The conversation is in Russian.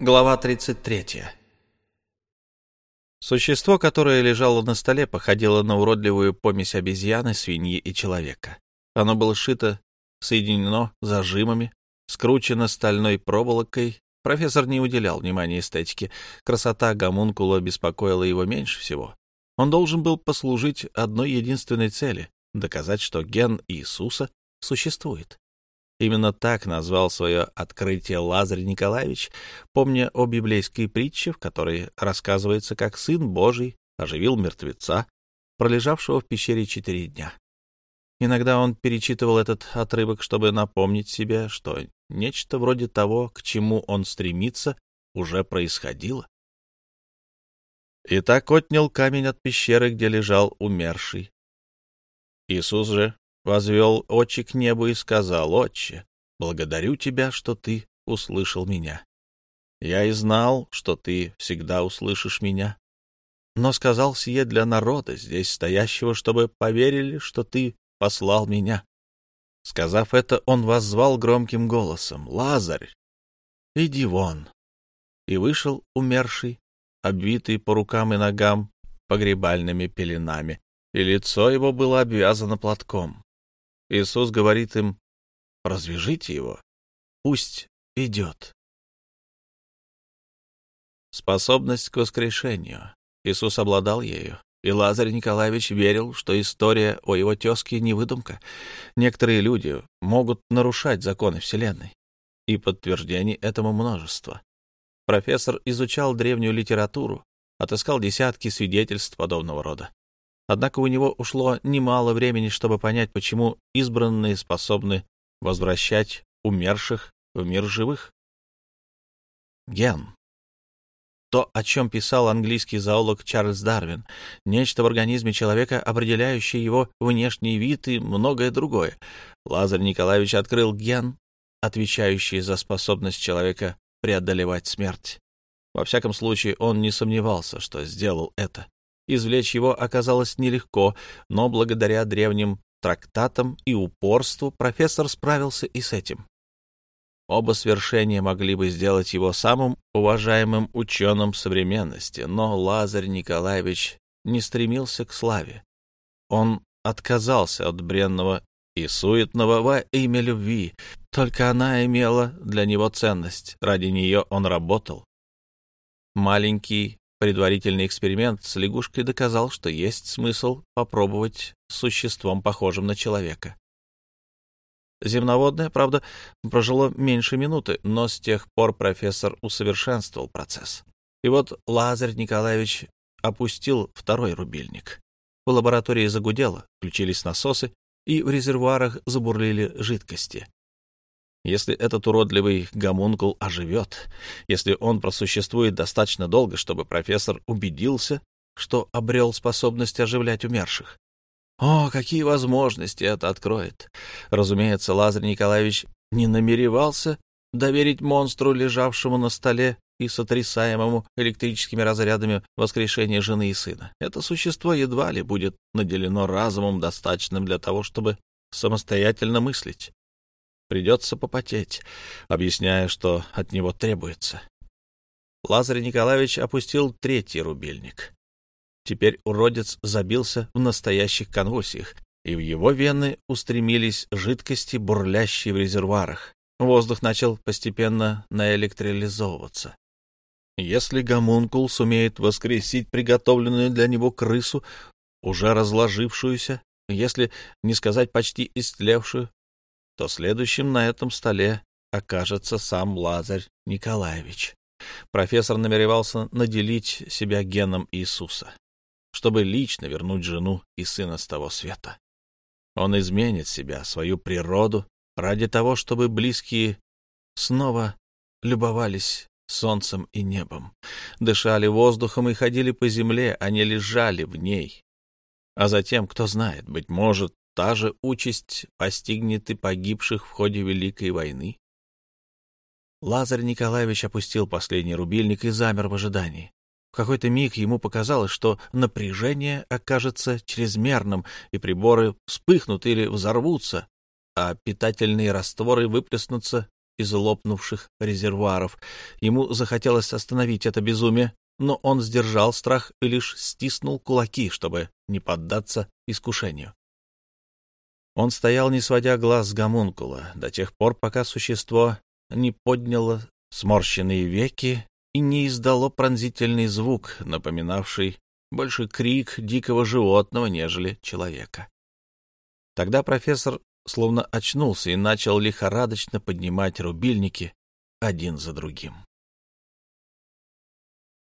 Глава 33. Существо, которое лежало на столе, походило на уродливую помесь обезьяны, свиньи и человека. Оно было сшито, соединено зажимами, скручено стальной проволокой. Профессор не уделял внимания эстетике. Красота гомункула беспокоила его меньше всего. Он должен был послужить одной единственной цели — доказать, что ген Иисуса существует. Именно так назвал свое открытие Лазарь Николаевич, помня о библейской притче, в которой рассказывается, как Сын Божий оживил мертвеца, пролежавшего в пещере четыре дня. Иногда он перечитывал этот отрывок, чтобы напомнить себе, что нечто вроде того, к чему он стремится, уже происходило. И так отнял камень от пещеры, где лежал умерший. Иисус же возвел очи к небу и сказал, «Отче, благодарю тебя, что ты услышал меня. Я и знал, что ты всегда услышишь меня, но сказал сие для народа, здесь стоящего, чтобы поверили, что ты послал меня». Сказав это, он воззвал громким голосом, «Лазарь, иди вон!» И вышел умерший, обвитый по рукам и ногам погребальными пеленами, и лицо его было обвязано платком. Иисус говорит им, развяжите его, пусть идет. Способность к воскрешению. Иисус обладал ею, и Лазарь Николаевич верил, что история о его тезке не выдумка. Некоторые люди могут нарушать законы Вселенной, и подтверждений этому множество. Профессор изучал древнюю литературу, отыскал десятки свидетельств подобного рода. Однако у него ушло немало времени, чтобы понять, почему избранные способны возвращать умерших в мир живых. Ген. То, о чем писал английский зоолог Чарльз Дарвин, нечто в организме человека, определяющее его внешний вид и многое другое. Лазарь Николаевич открыл ген, отвечающий за способность человека преодолевать смерть. Во всяком случае, он не сомневался, что сделал это. Извлечь его оказалось нелегко, но благодаря древним трактатам и упорству профессор справился и с этим. Оба свершения могли бы сделать его самым уважаемым ученым современности, но Лазарь Николаевич не стремился к славе. Он отказался от бренного и суетного во имя любви, только она имела для него ценность, ради нее он работал. Маленький Предварительный эксперимент с лягушкой доказал, что есть смысл попробовать с существом, похожим на человека. Земноводное, правда, прожило меньше минуты, но с тех пор профессор усовершенствовал процесс. И вот Лазарь Николаевич опустил второй рубильник. В лаборатории загудело, включились насосы, и в резервуарах забурлили жидкости. Если этот уродливый гомункул оживет, если он просуществует достаточно долго, чтобы профессор убедился, что обрел способность оживлять умерших. О, какие возможности это откроет! Разумеется, Лазарь Николаевич не намеревался доверить монстру, лежавшему на столе и сотрясаемому электрическими разрядами воскрешение жены и сына. Это существо едва ли будет наделено разумом, достаточным для того, чтобы самостоятельно мыслить. Придется попотеть, объясняя, что от него требуется. Лазарь Николаевич опустил третий рубильник. Теперь уродец забился в настоящих конвульсиях, и в его вены устремились жидкости, бурлящие в резервуарах. Воздух начал постепенно наэлектролизовываться. Если гомункул сумеет воскресить приготовленную для него крысу, уже разложившуюся, если не сказать почти истлевшую, то следующим на этом столе окажется сам Лазарь Николаевич. Профессор намеревался наделить себя геном Иисуса, чтобы лично вернуть жену и сына с того света. Он изменит себя, свою природу, ради того, чтобы близкие снова любовались солнцем и небом, дышали воздухом и ходили по земле, а не лежали в ней. А затем, кто знает, быть может, та же участь постигнет и погибших в ходе Великой войны. Лазарь Николаевич опустил последний рубильник и замер в ожидании. В какой-то миг ему показалось, что напряжение окажется чрезмерным, и приборы вспыхнут или взорвутся, а питательные растворы выплеснутся из лопнувших резервуаров. Ему захотелось остановить это безумие, но он сдержал страх и лишь стиснул кулаки, чтобы не поддаться искушению. Он стоял, не сводя глаз с гомункула, до тех пор, пока существо не подняло сморщенные веки и не издало пронзительный звук, напоминавший больше крик дикого животного, нежели человека. Тогда профессор словно очнулся и начал лихорадочно поднимать рубильники один за другим.